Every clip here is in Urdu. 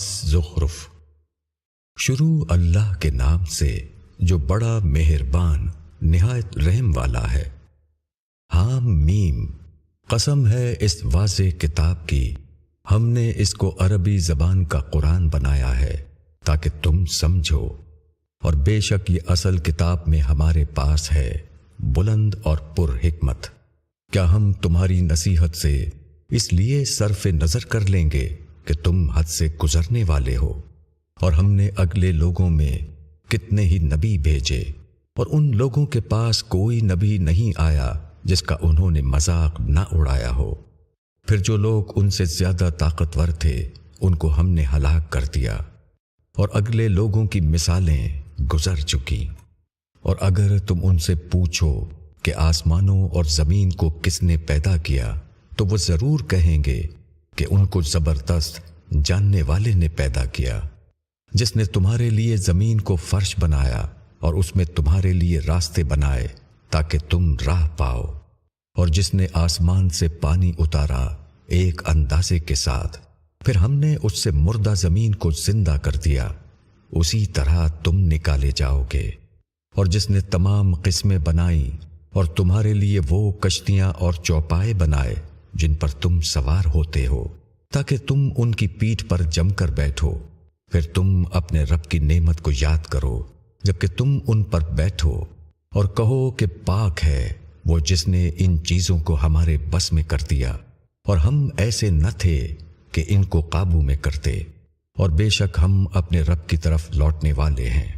زخرف شروع اللہ کے نام سے جو بڑا مہربان، نہایت رحم والا ہے۔ حام، میم، قسم ہے اس واضح کتاب کی۔ ہم نے اس کو عربی زبان کا قرآن بنایا ہے تاکہ تم سمجھو۔ اور بے شک یہ اصل کتاب میں ہمارے پاس ہے۔ بلند اور پر حکمت۔ کیا ہم تمہاری نصیحت سے اس لیے صرف نظر کر لیں گے؟ کہ تم حد سے گزرنے والے ہو، اور ہم نے اگلے لوگوں میں کتنے ہی نبی بھیجے، اور ان لوگوں کے پاس کوئی نبی نہیں آیا جس کا انہوں نے مذاق نہ اڑایا ہو۔ پھر جو لوگ ان سے زیادہ طاقتور تھے، ان کو ہم نے ہلاک کر دیا، اور اگلے لوگوں کی مثالیں گزر چکی۔ اور اگر تم ان سے پوچھو کہ آسمانوں اور زمین کو کس نے پیدا کیا، تو وہ ضرور کہیں گے کہ ان کو زبردست جاننے والے نے پیدا کیا، جس نے تمہارے لیے زمین کو فرش بنایا اور اس میں تمہارے لیے راستے بنائے تاکہ تم راہ پاؤ، اور جس نے آسمان سے پانی اتارا ایک اندازے کے ساتھ، پھر ہم نے اس سے مردہ زمین کو زندہ کر دیا۔ اسی طرح تم نکالے جاؤ گے، اور جس نے تمام قسمیں بنائی اور تمہارے لیے وہ کشتیاں اور چوپائے بنائے جن پر تم سوار ہوتے ہو، تاکہ تم ان کی پیٹھ پر جم کر بیٹھو۔ پھر تم اپنے رب کی نعمت کو یاد کرو، جبکہ تم ان پر بیٹھو۔ اور کہو کہ پاک ہے وہ جس نے ان چیزوں کو ہمارے بس میں کر دیا۔ اور ہم ایسے نہ تھے کہ ان کو قابو میں کرتے۔ اور بے شک ہم اپنے رب کی طرف لوٹنے والے ہیں۔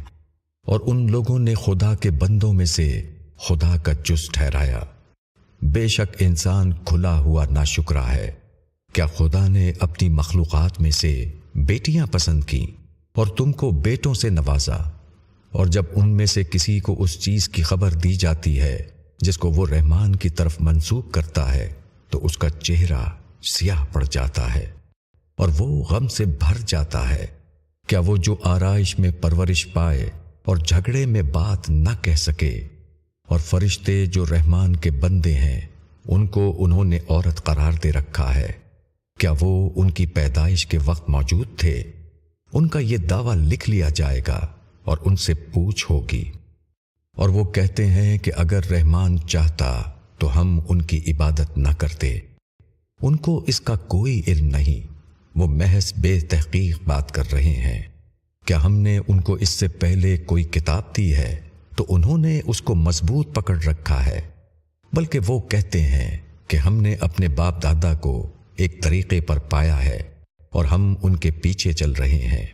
اور ان لوگوں نے خدا کے بندوں میں سے خدا کا جز ٹھہرایا۔ بے شک انسان کھلا ہوا نہ شکرا ہے۔ کیا خدا نے اپنی مخلوقات میں سے بیٹیاں پسند کی اور تم کو بیٹوں سے نوازا؟ اور جب ان میں سے کسی کو اس چیز کی خبر دی جاتی ہے جس کو وہ رحمان کی طرف منسوخ کرتا ہے، تو اس کا چہرہ سیاہ پڑ جاتا ہے اور وہ غم سے بھر جاتا ہے۔ کیا وہ جو آرائش میں پرورش پائے اور جھگڑے میں بات نہ کہہ سکے اور فرشتے جو رحمان کے بندے ہیں، ان کو انہوں نے عورت قرار دے رکھا ہے۔ کیا وہ ان کی پیدائش کے وقت موجود تھے؟ ان کا یہ دعویٰ لکھ لیا جائے گا اور ان سے پوچھ ہوگی۔ اور وہ کہتے ہیں کہ اگر رحمان چاہتا تو ہم ان کی عبادت نہ کرتے۔ ان کو اس کا کوئی علم نہیں۔ وہ محض بے تحقیق بات کر رہے ہیں۔ کیا ہم نے ان کو اس سے پہلے کوئی کتاب دی ہے؟ تو انہوں نے اس کو مضبوط پکڑ رکھا ہے، بلکہ وہ کہتے ہیں کہ ہم نے اپنے باپ دادا کو ایک طریقے پر پایا ہے اور ہم ان کے پیچھے چل رہے ہیں۔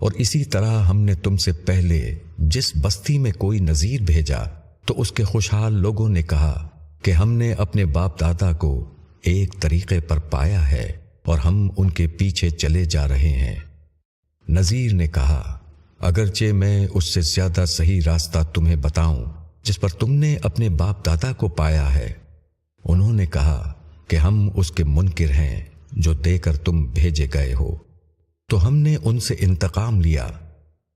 اور اسی طرح ہم نے تم سے پہلے جس بستی میں کوئی نظیر بھیجا، تو اس کے خوشحال لوگوں نے کہا کہ ہم نے اپنے باپ دادا کو ایک طریقے پر پایا ہے اور ہم ان کے پیچھے چلے جا رہے ہیں۔ نذیر نے کہا اگرچہ میں اس سے زیادہ صحیح راستہ تمہیں بتاؤں، جس پر تم نے اپنے باپ دادا کو پایا ہے۔ انہوں نے کہا کہ ہم اس کے منکر ہیں جو دے کر تم بھیجے گئے ہو۔ تو ہم نے ان سے انتقام لیا۔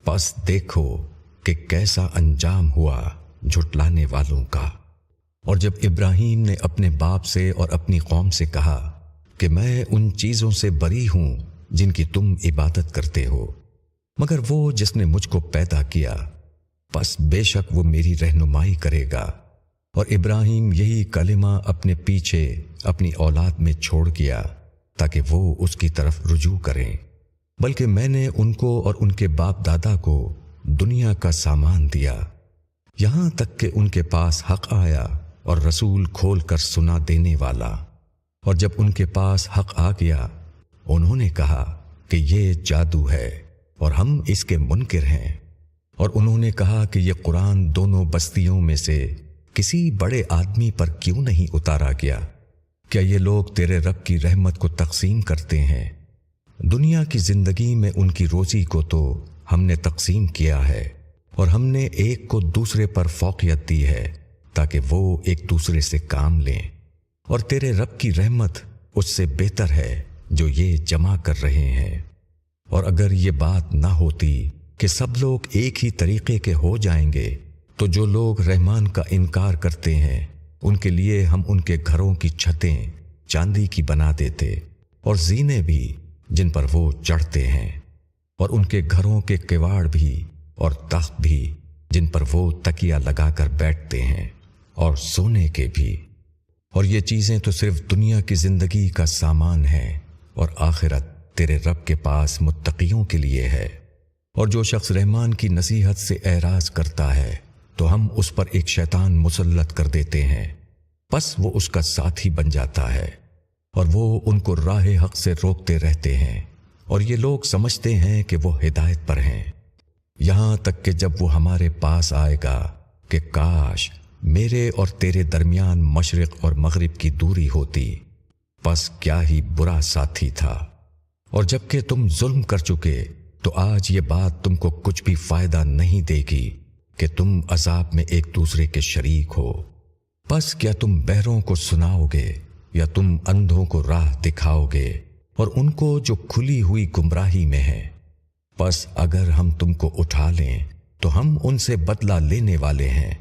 پس دیکھو کہ کیسا انجام ہوا جھٹلانے والوں کا۔ اور جب ابراہیم نے اپنے باپ سے اور اپنی قوم سے کہا کہ میں ان چیزوں سے بری ہوں جن کی تم عبادت کرتے ہو مگر وہ جس نے مجھ کو پیدا کیا، بس بے شک وہ میری رہنمائی کرے گا۔ اور ابراہیم یہی کلمہ اپنے پیچھے اپنی اولاد میں چھوڑ کیا تاکہ وہ اس کی طرف رجوع کریں۔ بلکہ میں نے ان کو اور ان کے باپ دادا کو دنیا کا سامان دیا۔ یہاں تک کہ ان کے پاس حق آیا اور رسول کھول کر سنا دینے والا۔ اور جب ان کے پاس حق آ گیا، انہوں نے کہا کہ یہ جادو ہے۔ اور ہم اس کے منکر ہیں۔ اور انہوں نے کہا کہ یہ قرآن دونوں بستیوں میں سے کسی بڑے آدمی پر کیوں نہیں اتارا گیا؟ کیا یہ لوگ تیرے رب کی رحمت کو تقسیم کرتے ہیں؟ دنیا کی زندگی میں ان کی روزی کو تو ہم نے تقسیم کیا ہے، اور ہم نے ایک کو دوسرے پر فوقیت دی ہے تاکہ وہ ایک دوسرے سے کام لیں۔ اور تیرے رب کی رحمت اس سے بہتر ہے جو یہ جمع کر رہے ہیں۔ اور اگر یہ بات نہ ہوتی کہ سب لوگ ایک ہی طریقے کے ہو جائیں گے، تو جو لوگ رحمان کا انکار کرتے ہیں، ان کے لیے ہم ان کے گھروں کی چھتیں چاندی کی بنا دیتے اور زینے بھی جن پر وہ چڑھتے ہیں اور ان کے گھروں کے کواڑ بھی اور تخت بھی جن پر وہ تکیا لگا کر بیٹھتے ہیں اور سونے کے بھی۔ اور یہ چیزیں تو صرف دنیا کی زندگی کا سامان ہے اور آخرت تیرے رب کے پاس متقیوں کے لیے ہے۔ اور جو شخص رحمان کی نصیحت سے اعراض کرتا ہے، تو ہم اس پر ایک شیطان مسلط کر دیتے ہیں۔ بس وہ اس کا ساتھی بن جاتا ہے، اور وہ ان کو راہ حق سے روکتے رہتے ہیں۔ اور یہ لوگ سمجھتے ہیں کہ وہ ہدایت پر ہیں۔ یہاں تک کہ جب وہ ہمارے پاس آئے گا کہ کاش میرے اور تیرے درمیان مشرق اور مغرب کی دوری ہوتی بس کیا ہی برا ساتھی تھا۔ اور جبکہ تم ظلم کر چکے، تو آج یہ بات تم کو کچھ بھی فائدہ نہیں دے گی کہ تم عذاب میں ایک دوسرے کے شریک ہو۔ بس کیا تم بہروں کو سناؤ گے یا تم اندھوں کو راہ دکھاؤ گے اور ان کو جو کھلی ہوئی گمراہی میں ہے بس اگر ہم تم کو اٹھا لیں، تو ہم ان سے بدلہ لینے والے ہیں۔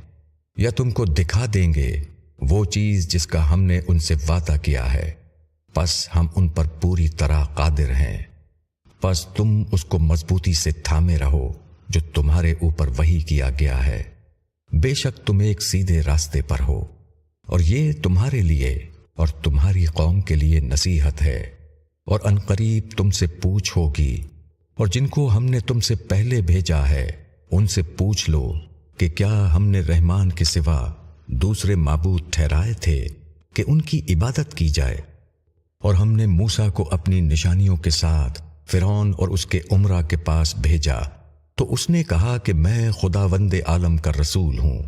یا تم کو دکھا دیں گے وہ چیز جس کا ہم نے ان سے وعدہ کیا ہے۔ بس ہم ان پر پوری طرح قادر ہیں۔ بس تم اس کو مضبوطی سے تھامے رہو جو تمہارے اوپر وہی کیا گیا ہے۔ بے شک تم ایک سیدھے راستے پر ہو۔ اور یہ تمہارے لیے اور تمہاری قوم کے لیے نصیحت ہے۔ اور انقریب تم سے پوچھ ہوگی۔ اور جن کو ہم نے تم سے پہلے بھیجا ہے، ان سے پوچھ لو کہ کیا ہم نے رحمان کے سوا دوسرے معبود ٹھہرائے تھے کہ ان کی عبادت کی جائے۔ اور ہم نے موسا کو اپنی نشانیوں کے ساتھ فرعون اور اس کے عمرہ کے پاس بھیجا۔ تو اس نے کہا کہ میں خدا وند عالم کا رسول ہوں۔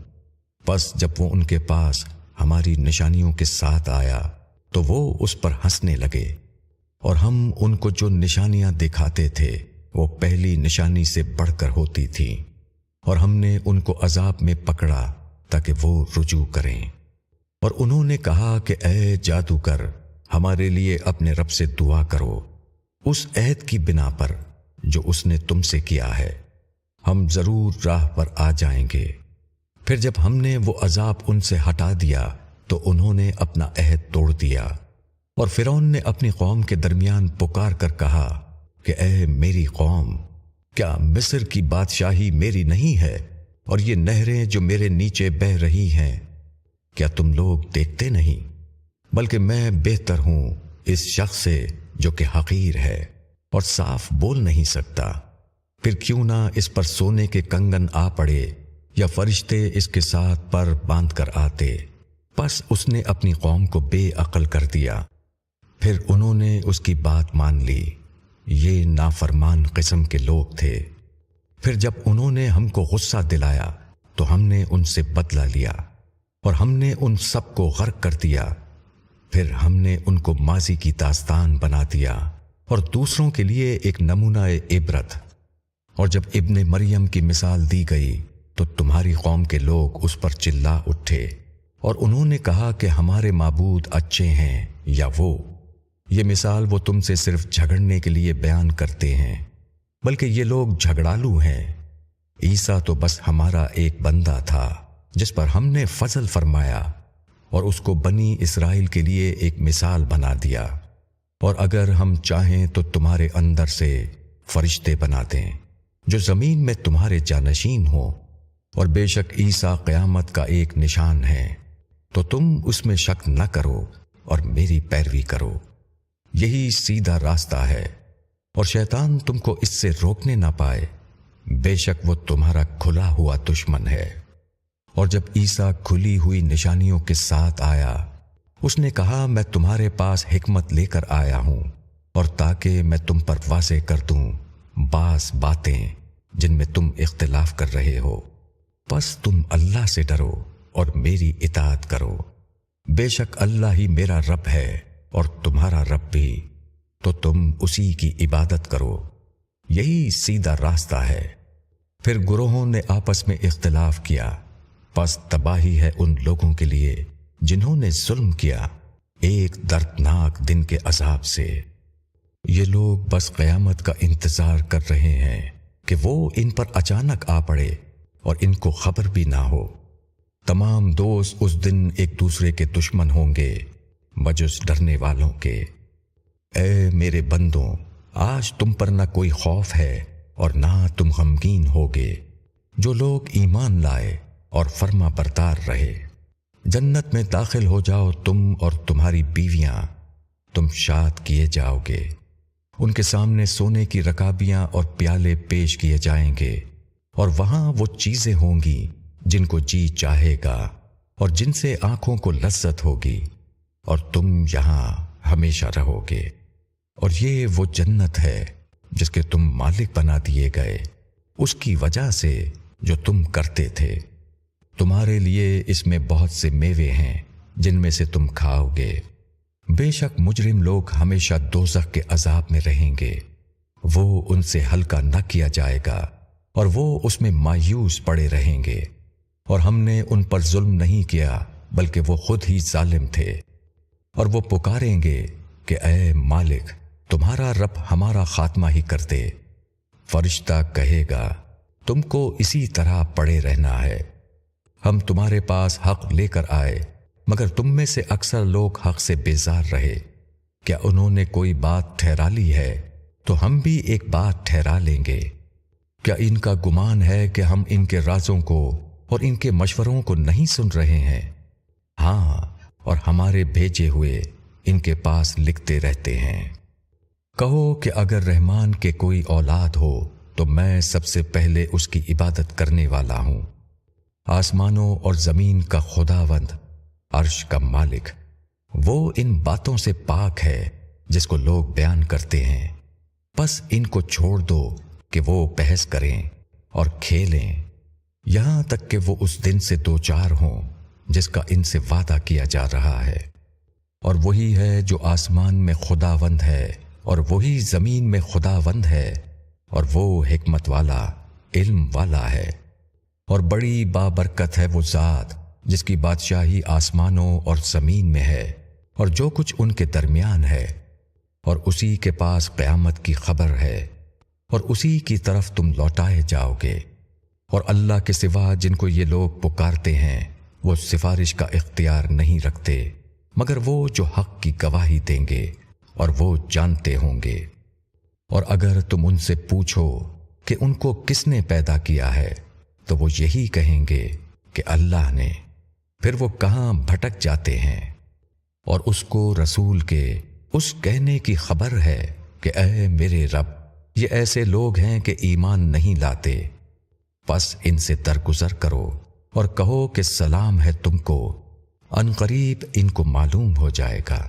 بس جب وہ ان کے پاس ہماری نشانیوں کے ساتھ آیا، تو وہ اس پر ہنسنے لگے۔ اور ہم ان کو جو نشانیاں دکھاتے تھے، وہ پہلی نشانی سے بڑھ کر ہوتی تھیں۔ اور ہم نے ان کو عذاب میں پکڑا تاکہ وہ رجوع کریں۔ اور انہوں نے کہا کہ اے جادوگر ہمارے لیے اپنے رب سے دعا کرو۔ اس عہد کی بنا پر جو اس نے تم سے کیا ہے، ہم ضرور راہ پر آ جائیں گے۔ پھر جب ہم نے وہ عذاب ان سے ہٹا دیا، تو انہوں نے اپنا عہد توڑ دیا۔ اور فرعون نے اپنی قوم کے درمیان پکار کر کہا کہ، اے میری قوم، کیا مصر کی بادشاہی میری نہیں ہے؟ اور یہ نہریں جو میرے نیچے بہ رہی ہیں، کیا تم لوگ دیکھتے نہیں؟ بلکہ میں بہتر ہوں اس شخص سے جو کہ حقیر ہے اور صاف بول نہیں سکتا۔ پھر کیوں نہ اس پر سونے کے کنگن آ پڑے یا فرشتے اس کے ساتھ پر باندھ کر آتے۔ بس اس نے اپنی قوم کو بے عقل کر دیا۔ پھر انہوں نے اس کی بات مان لی۔ یہ نافرمان قسم کے لوگ تھے۔ پھر جب انہوں نے ہم کو غصہ دلایا تو ہم نے ان سے بدلہ لیا اور ہم نے ان سب کو غرق کر دیا۔ پھر ہم نے ان کو ماضی کی داستان بنا دیا اور دوسروں کے لیے ایک نمونہ عبرت۔ اور جب ابن مریم کی مثال دی گئی، تو تمہاری قوم کے لوگ اس پر چلا اٹھے اور انہوں نے کہا کہ ہمارے معبود اچھے ہیں یا وہ۔ یہ مثال وہ تم سے صرف جھگڑنے کے لیے بیان کرتے ہیں، بلکہ یہ لوگ جھگڑالو ہیں۔ عیسا تو بس ہمارا ایک بندہ تھا، جس پر ہم نے فضل فرمایا۔ اور اس کو بنی اسرائیل کے لیے ایک مثال بنا دیا۔ اور اگر ہم چاہیں تو تمہارے اندر سے فرشتے بنا دیں جو زمین میں تمہارے جانشین ہو اور بے شک عیسا قیامت کا ایک نشان ہے۔ تو تم اس میں شک نہ کرو اور میری پیروی کرو۔ یہی سیدھا راستہ ہے۔ اور شیطان تم کو اس سے روکنے نہ پائے۔ بے شک وہ تمہارا کھلا ہوا دشمن ہے۔ اور جب عیسا کھلی ہوئی نشانیوں کے ساتھ آیا، اس نے کہا، میں تمہارے پاس حکمت لے کر آیا ہوں اور تاکہ میں تم پر واضح کر دوں بعض باتیں جن میں تم اختلاف کر رہے ہو۔ بس تم اللہ سے ڈرو اور میری اطاعت کرو۔ بے شک اللہ ہی میرا رب ہے اور تمہارا رب بھی۔ تو تم اسی کی عبادت کرو۔ یہی سیدھا راستہ ہے۔ پھر گروہوں نے آپس میں اختلاف کیا۔ پس تباہی ہے ان لوگوں کے لیے جنہوں نے ظلم کیا ایک دردناک دن کے عذاب سے۔ یہ لوگ بس قیامت کا انتظار کر رہے ہیں کہ وہ ان پر اچانک آ پڑے اور ان کو خبر بھی نہ ہو۔ تمام دوست اس دن ایک دوسرے کے دشمن ہوں گے بجس ڈرنے والوں کے۔ اے میرے بندوں، آج تم پر نہ کوئی خوف ہے اور نہ تم غمگین ہوگے۔ جو لوگ ایمان لائے اور فرما بردار رہے۔ جنت میں داخل ہو جاؤ تم اور تمہاری بیویاں۔ تم شاد کیے جاؤ گے۔ ان کے سامنے سونے کی رکابیاں اور پیالے پیش کیے جائیں گے۔ اور وہاں وہ چیزیں ہوں گی جن کو جی چاہے گا اور جن سے آنکھوں کو لذت ہوگی۔ اور تم یہاں ہمیشہ رہو گے۔ اور یہ وہ جنت ہے جس کے تم مالک بنا دیے گئے۔ اس کی وجہ سے جو تم کرتے تھے۔ تمہارے لیے اس میں بہت سے میوے ہیں جن میں سے تم کھاؤ گے۔ بے شک مجرم لوگ ہمیشہ دوزخ کے عذاب میں رہیں گے۔ وہ ان سے ہلکا نہ کیا جائے گا اور وہ اس میں مایوس پڑے رہیں گے۔ اور ہم نے ان پر ظلم نہیں کیا، بلکہ وہ خود ہی ظالم تھے۔ اور وہ پکاریں گے کہ اے مالک، تمہارا رب ہمارا خاتمہ ہی کر دے۔ فرشتہ کہے گا، تم کو اسی طرح پڑے رہنا ہے۔ ہم تمہارے پاس حق لے کر آئے، مگر تم میں سے اکثر لوگ حق سے بیزار رہے۔ کیا انہوں نے کوئی بات ٹھہرا لی ہے؟ تو ہم بھی ایک بات ٹھہرا لیں گے۔ کیا ان کا گمان ہے کہ ہم ان کے رازوں کو اور ان کے مشوروں کو نہیں سن رہے ہیں؟ ہاں اور ہمارے بھیجے ہوئے ان کے پاس لکھتے رہتے ہیں۔ کہو کہ اگر رحمان کے کوئی اولاد ہو، تو میں سب سے پہلے اس کی عبادت کرنے والا ہوں۔ آسمانوں اور زمین کا خدا وند عرش کا مالک۔ وہ ان باتوں سے پاک ہے جس کو لوگ بیان کرتے ہیں۔ بس ان کو چھوڑ دو کہ وہ بحث کریں اور کھیلیں۔ یہاں تک کہ وہ اس دن سے دو چار ہوں جس کا ان سے وعدہ کیا جا رہا ہے۔ اور وہی ہے جو آسمان میں خدا وند ہے اور وہی زمین میں خدا وند ہے اور وہ حکمت والا، علم والا ہے۔ اور بڑی بابرکت ہے وہ ذات جس کی بادشاہی آسمانوں اور زمین میں ہے اور جو کچھ ان کے درمیان ہے اور اسی کے پاس قیامت کی خبر ہے اور اسی کی طرف تم لوٹائے جاؤ گے اور اللہ کے سوا جن کو یہ لوگ پکارتے ہیں وہ سفارش کا اختیار نہیں رکھتے، مگر وہ جو حق کی گواہی دیں گے اور وہ جانتے ہوں گے۔ اور اگر تم ان سے پوچھو کہ ان کو کس نے پیدا کیا ہے تو وہ یہی کہیں گے کہ اللہ نے پھر وہ کہاں بھٹک جاتے ہیں اور اس کو رسول کے اس کہنے کی خبر ہے کہ اے میرے رب، یہ ایسے لوگ ہیں کہ ایمان نہیں لاتے۔ بس ان سے درگزر کرو اور کہو کہ سلام ہے تم کو، ان قریب ان کو معلوم ہو جائے گا۔